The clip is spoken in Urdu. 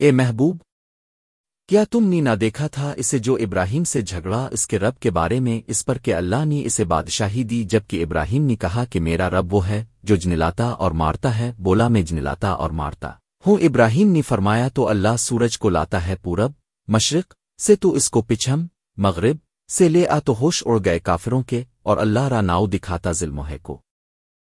اے محبوب، کیا تم نے نہ دیکھا تھا اسے جو ابراہیم سے جھگڑا، اس کے رب کے بارے میں، اس پر کہ اللہ نے اسے بادشاہی دی، جبکہ ابراہیم نے کہا کہ میرا رب وہ ہے جو جنلاتا اور مارتا ہے، بولا میں جنلاتا اور مارتا ہوں۔ ابراہیم نے فرمایا، تو اللہ سورج کو لاتا ہے پورب، مشرق سے تو اس کو پچھم، مغرب سے لے آ تو ہوش اڑ گئے کافروں کے، اور اللہ را ناؤ دکھاتا ظلموہے کو